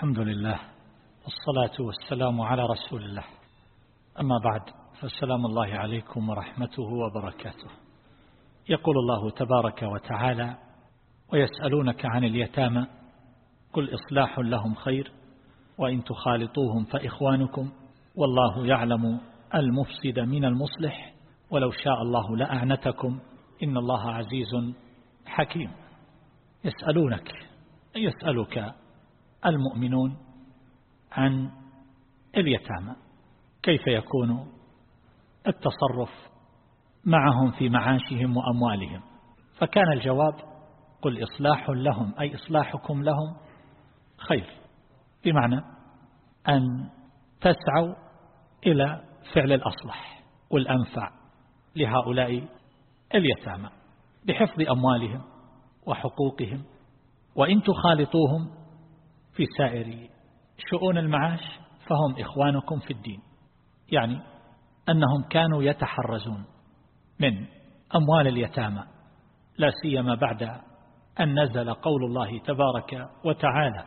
الحمد لله والصلاة والسلام على رسول الله. أما بعد فالسلام الله عليكم ورحمته وبركاته. يقول الله تبارك وتعالى ويسألونك عن اليتامى قل إصلاح لهم خير وإن تخالطوهم فإخوانكم والله يعلم المفسد من المصلح ولو شاء الله لأعنتكم إن الله عزيز حكيم. يسألونك يسألك المؤمنون عن اليتامى كيف يكون التصرف معهم في معاشهم وأموالهم. فكان الجواب قل إصلاح لهم أي إصلاحكم لهم خير بمعنى أن تسعوا إلى فعل الأصلح والأنفع لهؤلاء اليتامى بحفظ أموالهم وحقوقهم وإن تخالطوهم في سائر شؤون المعاش فهم إخوانكم في الدين. يعني أنهم كانوا يتحرزون من أموال اليتامى لا سيما بعد أن نزل قول الله تبارك وتعالى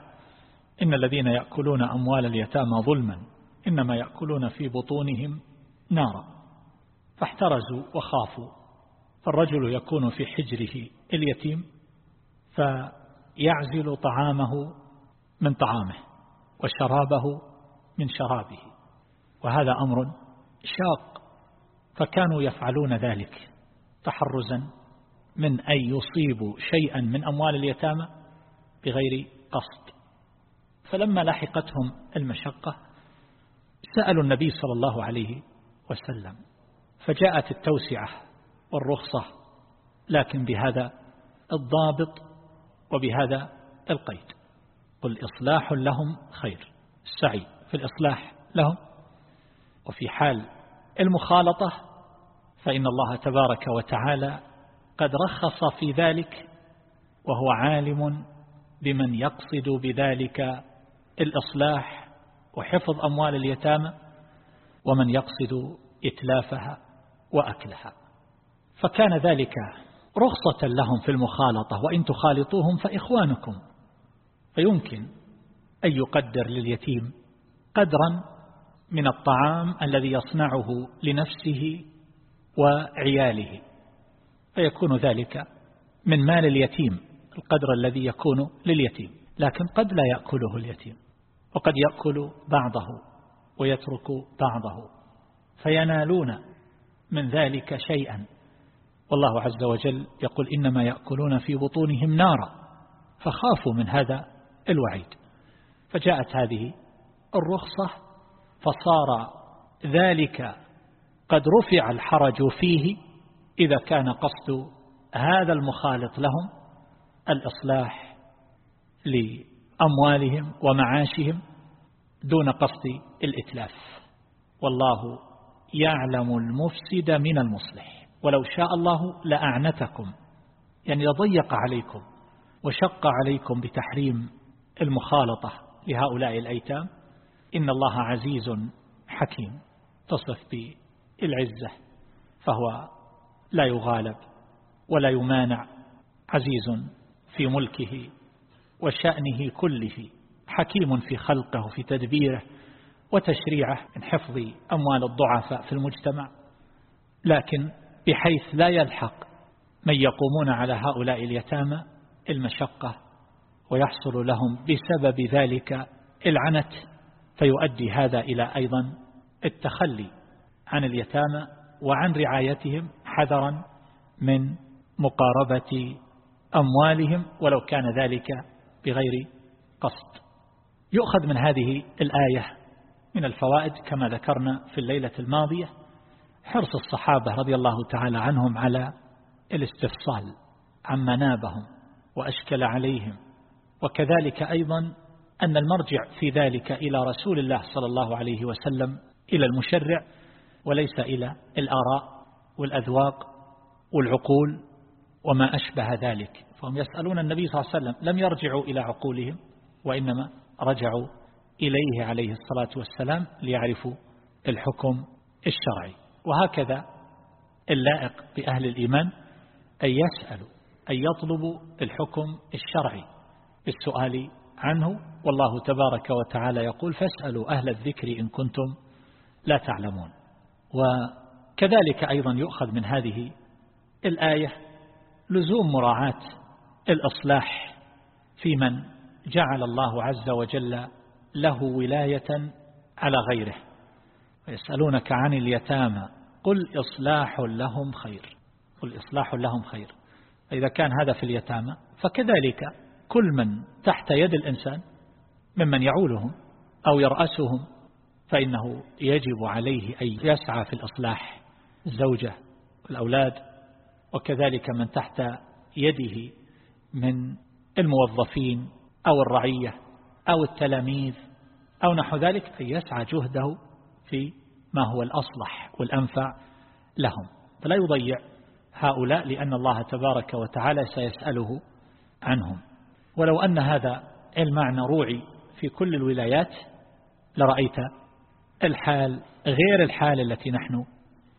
إن الذين يأكلون أموال اليتامى ظلما إنما يأكلون في بطونهم نارا. فاحترزوا وخافوا فالرجل يكون في حجره اليتيم فيعزل طعامه من طعامه وشرابه من شرابه. وهذا أمر شاق فكانوا يفعلون ذلك تحرزا من أن يصيبوا شيئا من أموال اليتامى بغير قصد. فلما لحقتهم المشقة سألوا النبي صلى الله عليه وسلم فجاءت التوسعة والرخصة لكن بهذا الضابط وبهذا القيد. قل إصلاح لهم خير. السعي في الإصلاح لهم. وفي حال المخالطة فإن الله تبارك وتعالى قد رخص في ذلك وهو عالم بمن يقصد بذلك الإصلاح وحفظ أموال اليتامى ومن يقصد إتلافها وأكلها. فكان ذلك رخصة لهم في المخالطة وإن تخالطوهم فإخوانكم. فيمكن أن يقدر لليتيم قدرا من الطعام الذي يصنعه لنفسه وعياله فيكون ذلك من مال اليتيم القدر الذي يكون لليتيم لكن قد لا يأكله اليتيم وقد يأكل بعضه ويترك بعضه فينالون من ذلك شيئا. والله عز وجل يقول إنما يأكلون في بطونهم نارا فخافوا من هذا الوعيد. فجاءت هذه الرخصة فصار ذلك قد رفع الحرج فيه إذا كان قصد هذا المخالط لهم الإصلاح لأموالهم ومعاشهم دون قصد الإتلاف. والله يعلم المفسد من المصلح. ولو شاء الله لأعنتكم. يعني يضيق عليكم وشق عليكم بتحريم المخالطة لهؤلاء الأيتام. إن الله عزيز حكيم. تصف بالعزة فهو لا يغالب ولا يمانع. عزيز في ملكه وشأنه كله حكيم في خلقه في تدبيره وتشريعه من حفظ أموال الضعفاء في المجتمع. لكن بحيث لا يلحق من يقومون على هؤلاء اليتامى المشقة ويحصل لهم بسبب ذلك العنت فيؤدي هذا إلى أيضا التخلي عن اليتامى وعن رعايتهم حذرا من مقاربة أموالهم ولو كان ذلك بغير قصد. يؤخذ من هذه الآية من الفوائد كما ذكرنا في الليلة الماضية حرص الصحابة رضي الله تعالى عنهم على الاستفصال عما نابهم وأشكل عليهم. وكذلك أيضا أن المرجع في ذلك إلى رسول الله صلى الله عليه وسلم إلى المشرع وليس إلى الآراء والأذواق والعقول وما أشبه ذلك. فهم يسألون النبي صلى الله عليه وسلم لم يرجعوا إلى عقولهم وإنما رجعوا إليه عليه الصلاة والسلام ليعرفوا الحكم الشرعي. وهكذا اللائق بأهل الإيمان أن يسألوا أن يطلبوا الحكم الشرعي. بالسؤال عنه والله تبارك وتعالى يقول فاسألوا أهل الذكر إن كنتم لا تعلمون. وكذلك أيضا يؤخذ من هذه الآية لزوم مراعاة الإصلاح في من جعل الله عز وجل له ولاية على غيره. ويسألونك عن اليتامى قل إصلاح لهم خير. قل إصلاح لهم خير. فإذا كان هذا في اليتامى فكذلك كل من تحت يد الإنسان ممن يعولهم أو يرأسهم فإنه يجب عليه أن يسعى في الإصلاح الزوجة والأولاد وكذلك من تحت يده من الموظفين أو الرعية أو التلاميذ أو نحو ذلك أن يسعى جهده في ما هو الأصلح والأنفع لهم. فلا يضيع هؤلاء لأن الله تبارك وتعالى سيسأله عنهم. ولو أن هذا المعنى روعي في كل الولايات لرأيت الحال غير الحال التي نحن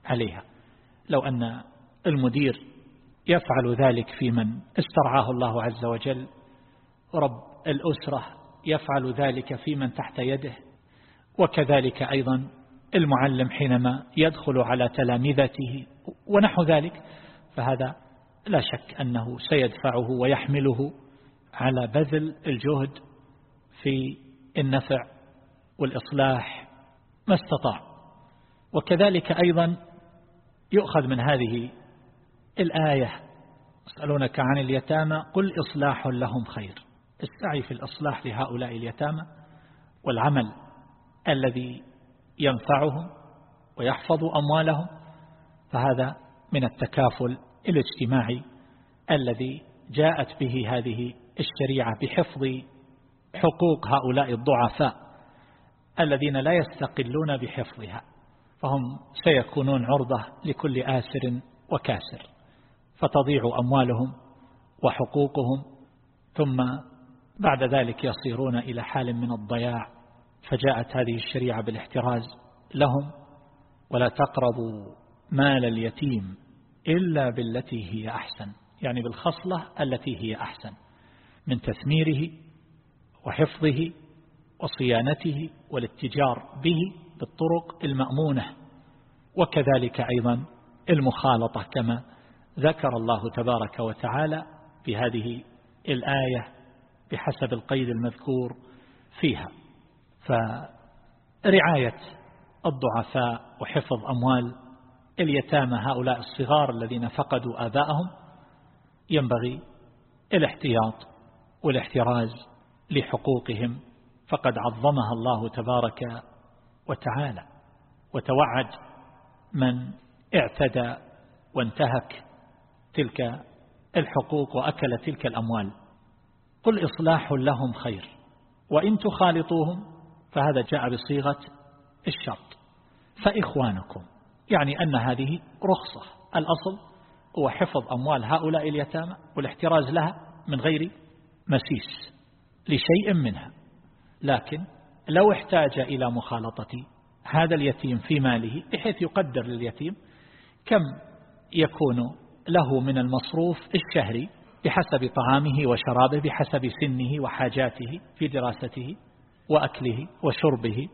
عليها. لو أن المدير يفعل ذلك في من استرعاه الله عز وجل رب الأسرة يفعل ذلك في من تحت يده وكذلك أيضا المعلم حينما يدخل على تلامذته ونحو ذلك فهذا لا شك أنه سيدفعه ويحمله على بذل الجهد في النفع والإصلاح ما استطاع. وكذلك أيضا يؤخذ من هذه الآية. يسألونك عن اليتامى قل إصلاح لهم خير. السعي في الإصلاح لهؤلاء اليتامى والعمل الذي ينفعهم ويحفظ أموالهم فهذا من التكافل الاجتماعي الذي جاءت به هذه الشريعة بحفظ حقوق هؤلاء الضعفاء الذين لا يستقلون بحفظها فهم سيكونون عرضة لكل آسر وكاسر فتضيع أموالهم وحقوقهم ثم بعد ذلك يصيرون إلى حال من الضياع فجاءت هذه الشريعة بالاحتراز لهم ولا تقربوا مال اليتيم إلا بالتي هي أحسن يعني بالخصلة التي هي أحسن. من تثميره وحفظه وصيانته والاتجار به بالطرق المأمونة وكذلك أيضا المخالطة كما ذكر الله تبارك وتعالى في هذه الآية بحسب القيد المذكور فيها. فرعاية الضعفاء وحفظ أموال اليتامى هؤلاء الصغار الذين فقدوا آباءهم ينبغي الاحتياط والاحتراز لحقوقهم فقد عظمها الله تبارك وتعالى وتوعد من اعتدى وانتهك تلك الحقوق وأكل تلك الأموال. قل إصلاح لهم خير وإن تخالطوهم فهذا جاء بصيغة الشرط. فإخوانكم يعني أن هذه رخصة الأصل هو حفظ أموال هؤلاء اليتامى والاحتراز لها من غير مسيس لشيء منها. لكن لو احتاج إلى مخالطة هذا اليتيم في ماله بحيث يقدر لليتيم كم يكون له من المصروف الشهري بحسب طعامه وشرابه بحسب سنه وحاجاته في دراسته وأكله وشربه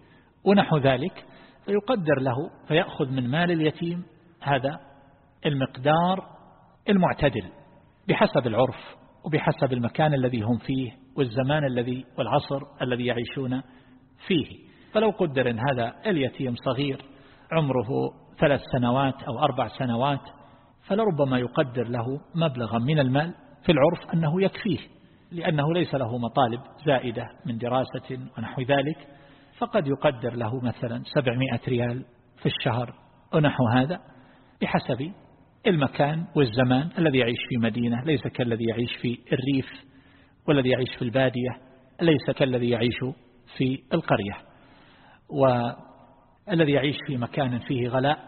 ونحو ذلك فيقدر له فيأخذ من مال اليتيم هذا المقدار المعتدل بحسب العرف وبحسب المكان الذي هم فيه والزمان الذي والعصر الذي يعيشون فيه. فلو قدر إن هذا اليتيم صغير عمره ثلاث سنوات أو أربع سنوات فلربما يقدر له مبلغا من المال في العرف أنه يكفيه لأنه ليس له مطالب زائدة من دراسة ونحو ذلك. فقد يقدر له مثلا 700 ريال في الشهر ونحو هذا بحسب المكان والزمان الذي يعيش في مدينة ليس كالذي يعيش في الريف والذي يعيش في البادية ليس كالذي يعيش في القرية. والذي يعيش في مكان فيه غلاء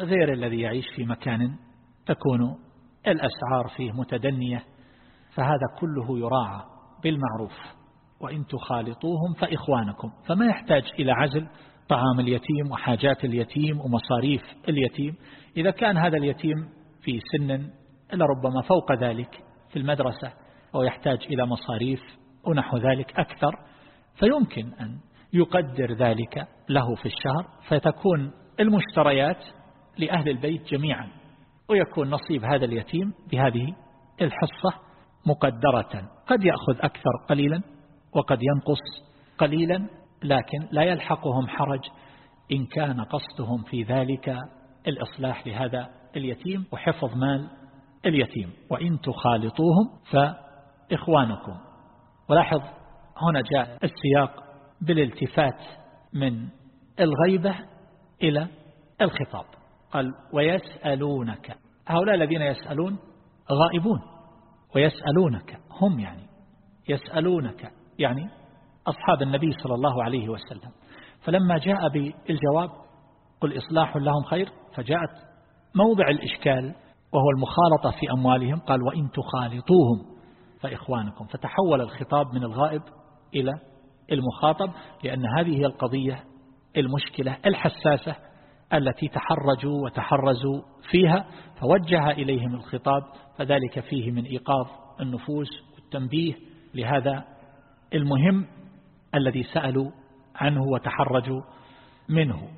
غير الذي يعيش في مكان تكون الأسعار فيه متدنية فهذا كله يراعى بالمعروف. وإن تخالطوهم فإخوانكم. فما يحتاج إلى عزل طعام اليتيم وحاجات اليتيم ومصاريف اليتيم. إذا كان هذا اليتيم في سن لربما فوق ذلك في المدرسة أو يحتاج إلى مصاريف ونحو ذلك أكثر فيمكن أن يقدر ذلك له في الشهر فتكون المشتريات لأهل البيت جميعا ويكون نصيب هذا اليتيم بهذه الحصة مقدرة. قد يأخذ أكثر قليلا وقد ينقص قليلا لكن لا يلحقهم حرج إن كان قصدهم في ذلك الإصلاح لهذا اليتيم وحفظ مال اليتيم. وإن تخالطوهم فإخوانكم. ولاحظ هنا جاء السياق بالالتفات من الغيبة إلى الخطاب. قال ويسألونك. هؤلاء الذين يسألون غائبون. ويسألونك. هم يعني. يسألونك. يعني أصحاب النبي صلى الله عليه وسلم. فلما جاء بالجواب قل إصلاح لهم خير. فجاءت موضع الإشكال وهو المخالطة في أموالهم قال وإن تخالطوهم فإخوانكم. فتحول الخطاب من الغائب إلى المخاطب لأن هذه هي القضية المشكلة الحساسة التي تحرجوا وتحرزوا فيها فوجه إليهم الخطاب فذلك فيه من إيقاظ النفوس والتنبيه لهذا المهم الذي سألوا عنه وتحرجوا منه.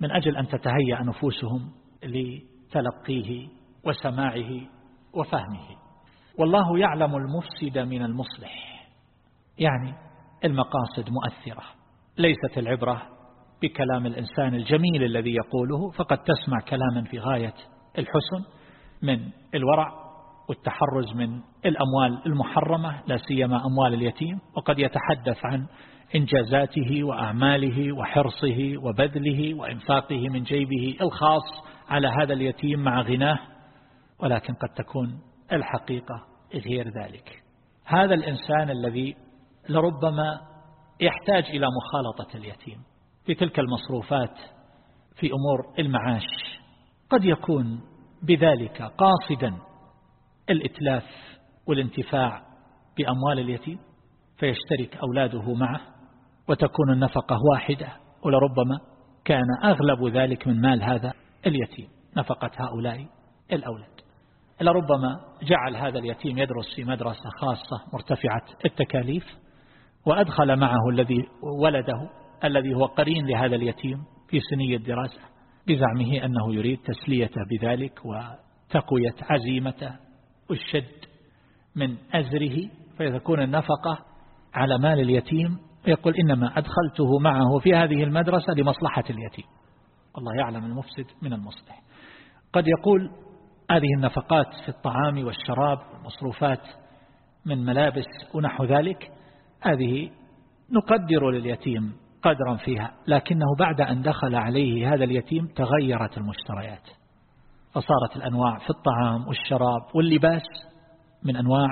من أجل أن تتهيأ نفوسهم لتلقيه وسماعه وفهمه. والله يعلم المفسد من المصلح يعني المقاصد مؤثرة. ليست العبرة بكلام الإنسان الجميل الذي يقوله فقد تسمع كلاما في غاية الحسن من الورع والتحرز من الأموال المحرمة لا سيما أموال اليتيم. وقد يتحدث عن إنجازاته وأعماله وحرصه وبذله وإنفاقه من جيبه الخاص على هذا اليتيم مع غناه ولكن قد تكون الحقيقة غير ذلك هذا الإنسان الذي لربما يحتاج إلى مخالطة اليتيم في تلك المصروفات في أمور المعاش قد يكون بذلك قاصدا الإتلاف والانتفاع بأموال اليتيم فيشترك أولاده معه وتكون النفقة واحدة ولربما كان أغلب ذلك من مال هذا. اليتيم نفقة هؤلاء الأولاد. لربما جعل هذا اليتيم يدرس في مدرسة خاصة مرتفعة التكاليف وأدخل معه الذي ولده الذي هو قرين لهذا اليتيم في سنية الدراسة بزعمه أنه يريد تسليته بذلك وتقوية عزيمته والشد من أزره. فيكون النفقة على مال اليتيم. ويقول إنما أدخلته معه في هذه المدرسة لمصلحة اليتيم. الله يعلم المفسد من المصلح. قد يقول هذه النفقات في الطعام والشراب والمصروفات من ملابس ونحو ذلك هذه نقدر لليتيم قدرا فيها لكنه بعد أن دخل عليه هذا اليتيم تغيرت المشتريات. فصارت الأنواع في الطعام والشراب واللباس من أنواع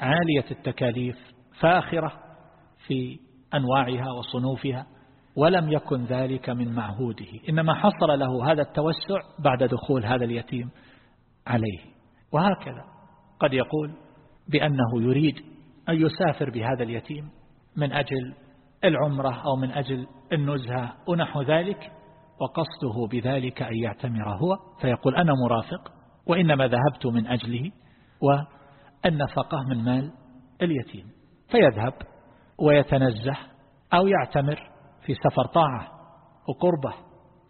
عالية التكاليف فاخرة في أنواعها وصنوفها. ولم يكن ذلك من معهوده. إنما حصل له هذا التوسع بعد دخول هذا اليتيم عليه. وهكذا قد يقول بأنه يريد أن يسافر بهذا اليتيم من أجل العمرة أو من أجل النزهة ونحو ذلك وقصده بذلك أن يعتمر هو فيقول أنا مرافق وإنما ذهبت من أجله والنفقة من مال اليتيم. فيذهب ويتنزه أو يعتمر في سفر طاعة وقربة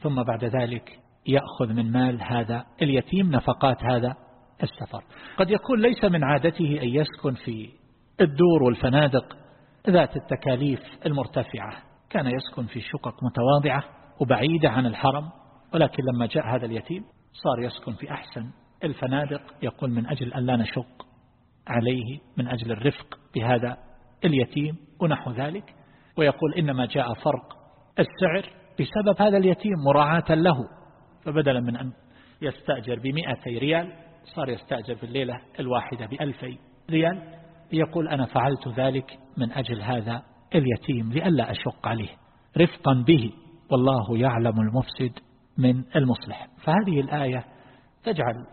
ثم بعد ذلك يأخذ من مال هذا اليتيم نفقات هذا السفر. قد يكون ليس من عادته أن يسكن في الدور والفنادق ذات التكاليف المرتفعة. كان يسكن في شقق متواضعة وبعيدة عن الحرم ولكن لما جاء هذا اليتيم صار يسكن في أحسن الفنادق يقول من أجل أن لا نشق عليه من أجل الرفق بهذا اليتيم ونحو ذلك. ويقول إنما جاء فرق السعر بسبب هذا اليتيم مراعاة له فبدلا من أن يستأجر بمئتي ريال صار يستأجر في الليلة الواحدة بألفي ريال يقول أنا فعلت ذلك من أجل هذا اليتيم لئلا أشق عليه رفقا به والله يعلم المفسد من المصلح. فهذه الآية تجعل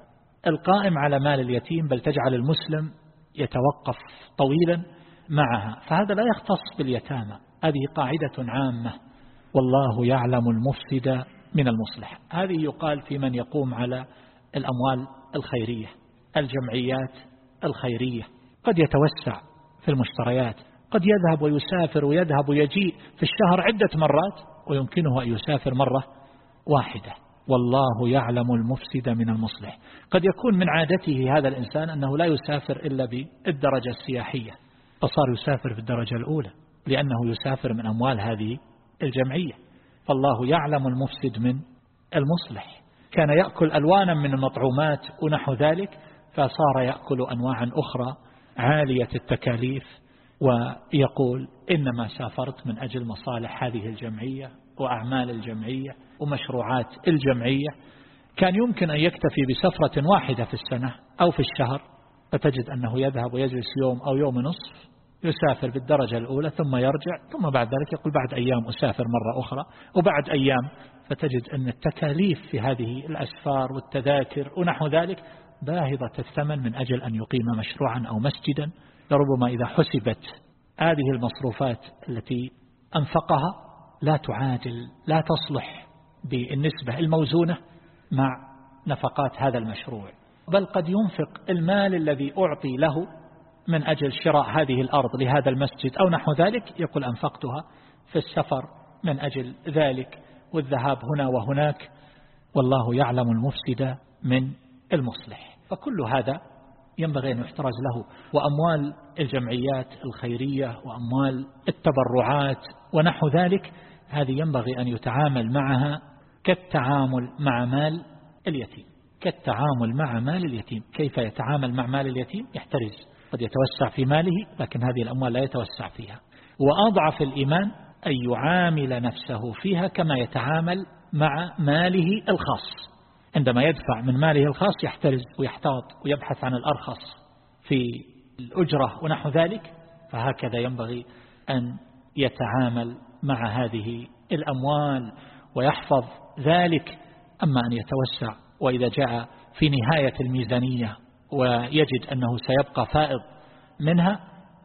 القائم على مال اليتيم بل تجعل المسلم يتوقف طويلا معها. فهذا لا يختص باليتامى هذه قاعدة عامة. والله يعلم المفسد من المصلح. هذه يقال في من يقوم على الأموال الخيرية الجمعيات الخيرية. قد يتوسع في المشتريات قد يذهب ويسافر ويذهب ويجيء في الشهر عدة مرات ويمكنه أن يسافر مرة واحدة. والله يعلم المفسد من المصلح. قد يكون من عادته هذا الإنسان أنه لا يسافر إلا بالدرجة السياحية فصار يسافر في الدرجة الأولى. لأنه يسافر من أموال هذه الجمعية. فالله يعلم المفسد من المصلح. كان يأكل ألوانا من المطعومات ونحو ذلك فصار يأكل أنواعا أخرى عالية التكاليف ويقول إنما سافرت من أجل مصالح هذه الجمعية وأعمال الجمعية ومشروعات الجمعية. كان يمكن أن يكتفي بسفرة واحدة في السنة أو في الشهر فتجد أنه يذهب ويجلس يوم أو يوم نصف يسافر بالدرجة الأولى ثم يرجع ثم بعد ذلك يقول بعد أيام أسافر مرة أخرى وبعد أيام فتجد أن التكاليف في هذه الأسفار والتذاكر ونحو ذلك باهظة الثمن من أجل أن يقيم مشروعا أو مسجدا لربما إذا حسبت هذه المصروفات التي أنفقها لا تعادل لا تصلح بالنسبة الموزونة مع نفقات هذا المشروع. بل قد ينفق المال الذي أعطي له من أجل شراء هذه الأرض لهذا المسجد أو نحو ذلك؟ يقول أنفقتها في السفر من أجل ذلك والذهاب هنا وهناك. والله يعلم المفسد من المصلح. فكل هذا ينبغي أن يحترز له. وأموال الجمعيات الخيرية وأموال التبرعات ونحو ذلك هذه ينبغي أن يتعامل معها كالتعامل مع مال اليتيم. كالتعامل مع مال اليتيم. كيف يتعامل مع مال اليتيم؟ يحترز قد يتوسع في ماله لكن هذه الأموال لا يتوسع فيها. وأضعف الإيمان أن يعامل نفسه فيها كما يتعامل مع ماله الخاص. عندما يدفع من ماله الخاص يحترز ويحتاط ويبحث عن الأرخص في الأجرة ونحو ذلك فهكذا ينبغي أن يتعامل مع هذه الأموال ويحفظ ذلك. أما أن يتوسع وإذا جاء في نهاية الميزانية ويجد أنه سيبقى فائض منها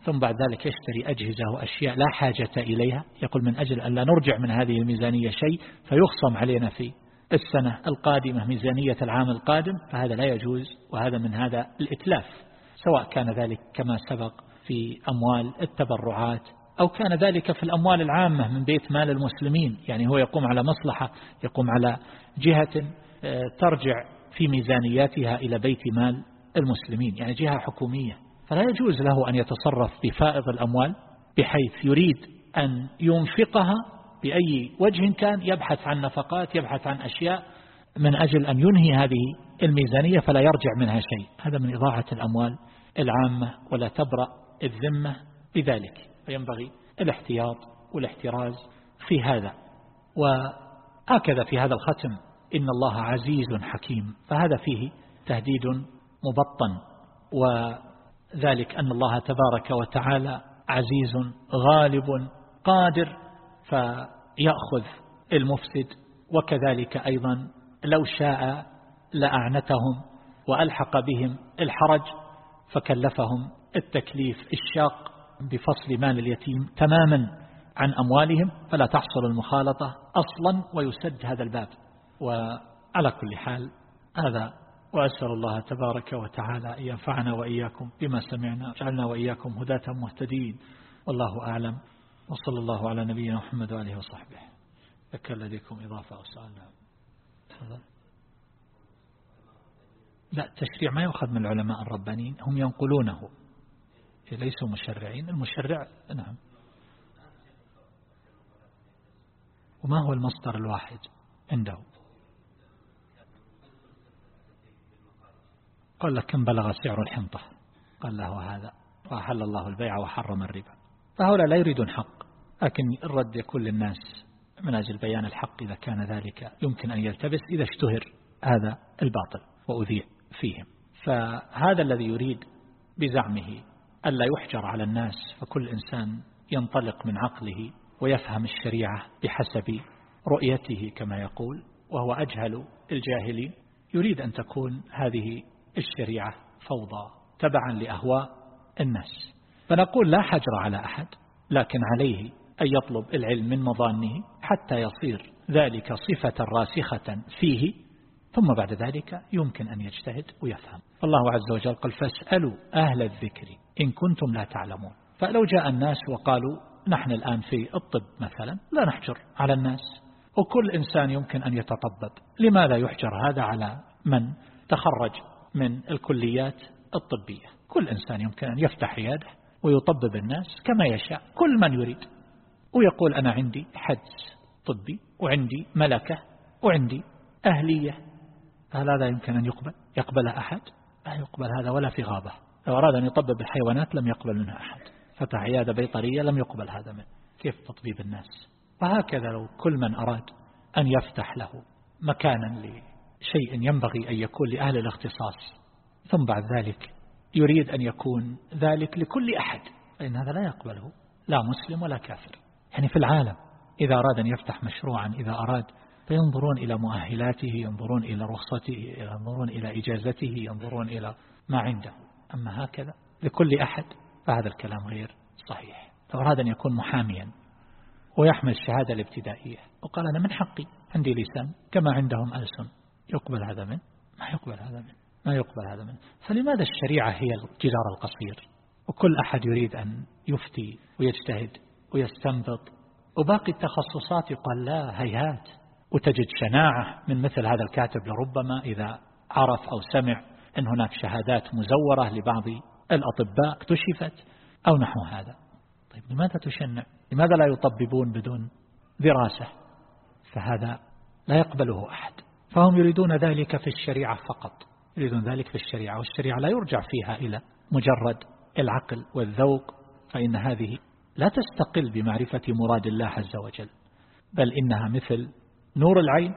ثم بعد ذلك يشتري أجهزة وأشياء لا حاجة إليها. يقول من أجل أن لا نرجع من هذه الميزانية شيء فيخصم علينا في السنة القادمة ميزانية العام القادم فهذا لا يجوز وهذا من هذا الإتلاف. سواء كان ذلك كما سبق في أموال التبرعات أو كان ذلك في الأموال العامة من بيت مال المسلمين. يعني هو يقوم على مصلحة يقوم على جهة آه، ترجع في ميزانياتها إلى بيت مال المسلمين يعني جهة حكومية. فلا يجوز له أن يتصرف بفائض الأموال بحيث يريد أن ينفقها بأي وجه كان يبحث عن نفقات يبحث عن أشياء من أجل أن ينهي هذه الميزانية فلا يرجع منها شيء. هذا من إضاعة الأموال العامة ولا تبرأ الذمة بذلك. فينبغي الاحتياط والاحتراز في هذا. وهكذا في هذا الختم. إن الله عزيز حكيم. فهذا فيه تهديد مبطن وذلك أن الله تبارك وتعالى عزيز غالب قادر فيأخذ المفسد. وكذلك أيضا لو شاء لأعنتهم وألحق بهم الحرج فكلفهم التكليف الشاق بفصل مال اليتيم تماما عن أموالهم. فلا تحصل المخالطة أصلا ويسد هذا الباب. وعلى كل حال هذا وأسأل الله تبارك وتعالى أن ينفعنا وإياكم بما سمعنا جعلنا وإياكم هداة مهتدين. والله أعلم. وصلى الله على نبينا محمد وآله وصحبه. ذكر لديكم إضافة أو سؤال. لا التشريع ما يؤخذ من العلماء الربانيين هم ينقلونه. ليسوا مشرعين. المشرع نعم. وما هو المصدر الواحد عنده قال لك كم بلغ سعر الحنطة؟ قال له هذا. وأحل الله البيع وحرم الربا. فهؤلاء لا يريدون حق لكن الرد يكون للناس من أجل بيان الحق إذا كان ذلك يمكن أن يلتبس إذا اشتهر هذا الباطل وأذيع فيهم. فهذا الذي يريد بزعمه ألا يحجر على الناس فكل إنسان ينطلق من عقله ويفهم الشريعة بحسب رؤيته كما يقول وهو أجهل الجاهلين. يريد أن تكون هذه الشريعة فوضى تبعا لأهواء الناس. فنقول لا حجر على أحد لكن عليه أن يطلب العلم من مظانه حتى يصير ذلك صفة راسخة فيه ثم بعد ذلك يمكن أن يجتهد ويفهم. الله عز وجل قال فاسألوا أهل الذكر إن كنتم لا تعلمون فلو جاء الناس وقالوا نحن الآن في الطب مثلا لا نحجر على الناس وكل إنسان يمكن أن يتطبب لماذا يحجر هذا على من تخرج من الكليات الطبية. كل إنسان يمكن أن يفتح عياده ويطبب الناس كما يشاء. كل من يريد. ويقول أنا عندي حدس طبي وعندي ملكة وعندي أهلية. هل هذا يمكن أن يقبل؟ يقبل أحد؟ لا يقبل هذا ولا في غابة. لو أراد أن يطبب الحيوانات لم يقبل منها أحد. فتح عيادة بيطرية لم يقبل هذا منه. كيف تطبيب الناس؟ وهكذا لو كل من أراد أن يفتح له مكانا لشيء ينبغي أن يكون لأهل الاختصاص ثم بعد ذلك يريد أن يكون ذلك لكل أحد فإن هذا لا يقبله لا مسلم ولا كافر. يعني في العالم إذا أراد أن يفتح مشروعا إذا أراد فينظرون إلى مؤهلاته ينظرون إلى رخصته ينظرون إلى إجازته ينظرون إلى ما عنده. أما هكذا لكل أحد فهذا الكلام غير صحيح. لو أراد أن يكون محاميا ويحمل الشهادة الابتدائية وقال أنا من حقي عندي لسان كما عندهم ألسن. يقبل هذا من؟ ما يقبل هذا من ما يقبل هذا منه فلماذا الشريعة هي الجدار القصير؟ وكل أحد يريد أن يفتي ويجتهد ويستنبط وباقي التخصصات يقال لا هيهات. وتجد شناعة من مثل هذا الكاتب لربما إذا عرف أو سمع أن هناك شهادات مزورة لبعض الأطباء اكتشفت أو نحو هذا. طيب لماذا تشنع؟ لماذا لا يطببون بدون دراسة؟ فهذا لا يقبله أحد. فهم يريدون ذلك في الشريعة فقط. يريدون ذلك في الشريعة والشريعة لا يرجع فيها إلى مجرد العقل والذوق فإن هذه لا تستقل بمعرفة مراد الله عز وجل بل إنها مثل نور العين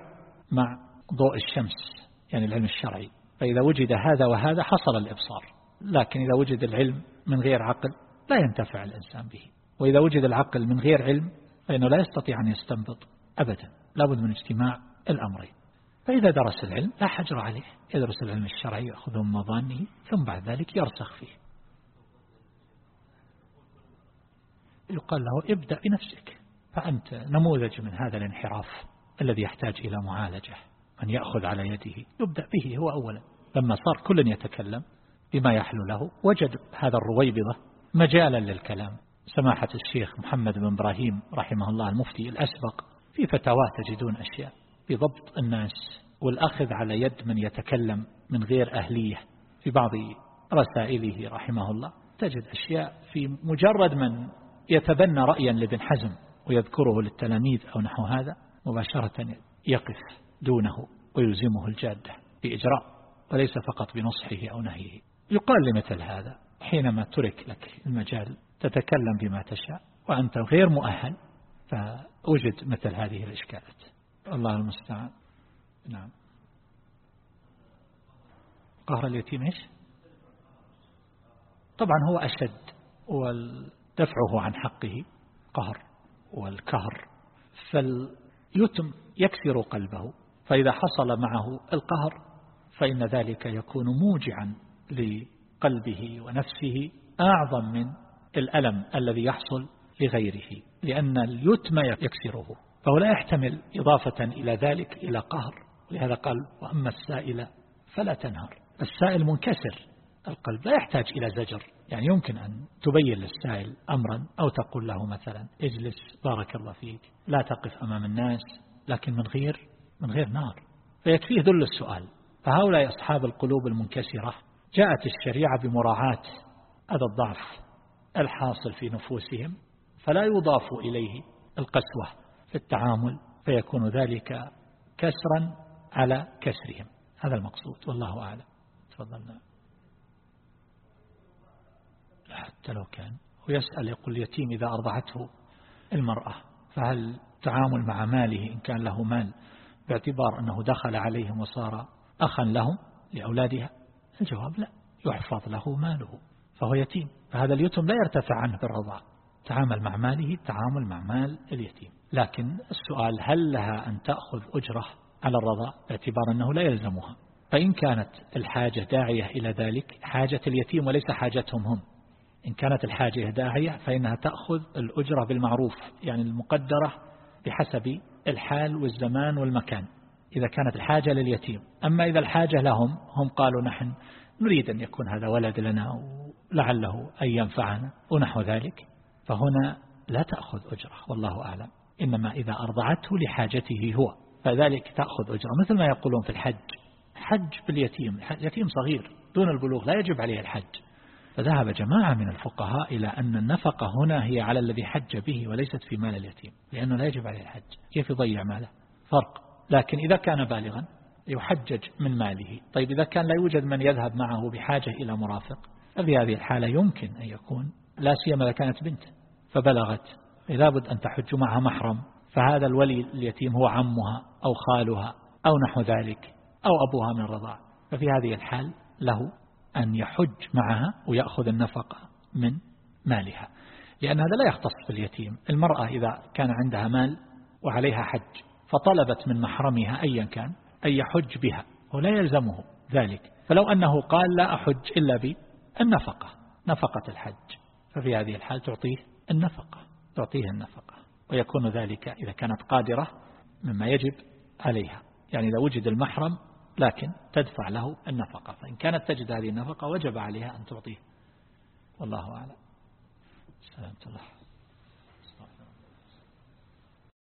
مع ضوء الشمس يعني العلم الشرعي. فإذا وجد هذا وهذا حصل الإبصار. لكن إذا وجد العلم من غير عقل لا ينتفع الإنسان به. وإذا وجد العقل من غير علم فإنه لا يستطيع أن يستنبط أبدا. لابد من اجتماع الأمرين. فإذا درس العلم لا حجر عليه. يدرس العلم الشرعي يأخذ مظانه ثم بعد ذلك يرسخ فيه. يقال له ابدأ بنفسك. فأنت نموذج من هذا الانحراف الذي يحتاج إلى معالجة. من يأخذ على يده يبدأ به هو أولا. لما صار كل يتكلم بما يحلو له وجد هذا الرويبضة مجالا للكلام. سماحة الشيخ محمد بن إبراهيم رحمه الله المفتي الأسبق في فتاواه تجدون أشياء. بضبط الناس والأخذ على يد من يتكلم من غير أهلية. في بعض رسائله رحمه الله تجد أشياء في مجرد من يتبنى رأيا لابن حزم ويذكره للتلاميذ أو نحو هذا مباشرة يقف دونه ويلزمه الجادة بإجراء وليس فقط بنصحه أو نهيه. يقال لمثل هذا حينما ترك لك المجال تتكلم بما تشاء وأنت غير مؤهل فوجد مثل هذه الإشكالات. الله المستعان. نعم. قهر اليتيم إيش؟ طبعا هو أشد ودفعه عن حقه قهر والكهر. فاليتم يكسر قلبه. فإذا حصل معه القهر فإن ذلك يكون موجعا لقلبه ونفسه أعظم من الألم الذي يحصل لغيره لأن اليتم يكسره. فهو لا يحتمل إضافة إلى ذلك إلى قهر. لهذا قال وأما السائل فلا تنهر. السائل منكسر القلب لا يحتاج إلى زجر. يعني يمكن أن تبين للسائل أمرا أو تقول له مثلا اجلس بارك الله فيك لا تقف أمام الناس لكن من غير من غير نار فيكفيه ذل السؤال فهؤلاء أصحاب القلوب المنكسرة؟ جاءت الشريعة بمراعاة هذا الضعف الحاصل في نفوسهم فلا يضاف إليه القسوة. في التعامل فيكون ذلك كسرا على كسرهم. هذا المقصود والله أعلم. تفضلنا حتى لو كان. ويسأل يقول اليتيم إذا أرضعته المرأة فهل تعامل مع ماله إن كان له مال باعتبار أنه دخل عليهم وصار أخا لهم لأولادها؟ الجواب لا يحفظ له ماله فهو يتيم. فهذا اليتم لا يرتفع عنه بالرضاع تعامل مع ماله تعامل مع مال اليتيم. لكن السؤال هل لها أن تأخذ أجرة على الرضاع باعتبار أنه لا يلزمها. فإن كانت الحاجة داعية إلى ذلك حاجة اليتيم وليس حاجتهم هم. إن كانت الحاجة داعية فإنها تأخذ الأجرة بالمعروف يعني المقدرة بحسب الحال والزمان والمكان إذا كانت الحاجة لليتيم. أما إذا الحاجة لهم هم قالوا نحن نريد أن يكون هذا ولد لنا ولعله أن ينفعنا ونحو ذلك فهنا لا تأخذ أجرة والله أعلم. إنما إذا أرضعته لحاجته هو فذلك تأخذ أجرة مثل ما يقولون في الحج. حج باليتيم اليتيم صغير دون البلوغ لا يجب عليه الحج. فذهب جماعة من الفقهاء إلى أن النفقة هنا هي على الذي حج به وليست في مال اليتيم لأنه لا يجب عليه الحج. كيف يضيع ماله؟ فرق. لكن إذا كان بالغا يحجج من ماله. طيب إذا كان لا يوجد من يذهب معه بحاجة إلى مرافق ففي هذه الحالة يمكن أن يكون لا سيما إذا كانت بنت فبلغت لابد أن تحج معها محرم. فهذا الولي اليتيم هو عمها أو خالها أو نحو ذلك أو أبوها من الرضاع ففي هذه الحال له أن يحج معها ويأخذ النفقة من مالها. لأن هذا لا يختص باليتيم المرأة إذا كان عندها مال وعليها حج فطلبت من محرمها أيا كان أن يحج بها ولا يلزمه ذلك. فلو أنه قال لا أحج إلا بالنفقة نفقة الحج. ففي هذه الحال تعطيه النفقة. تعطيه النفقة ويكون ذلك إذا كانت قادرة مما يجب عليها. يعني إذا وجد المحرم لكن تدفع له النفقة فإن كانت تجد هذه النفقة وجب عليها أن تعطيه. والله أعلم. سلامة الله.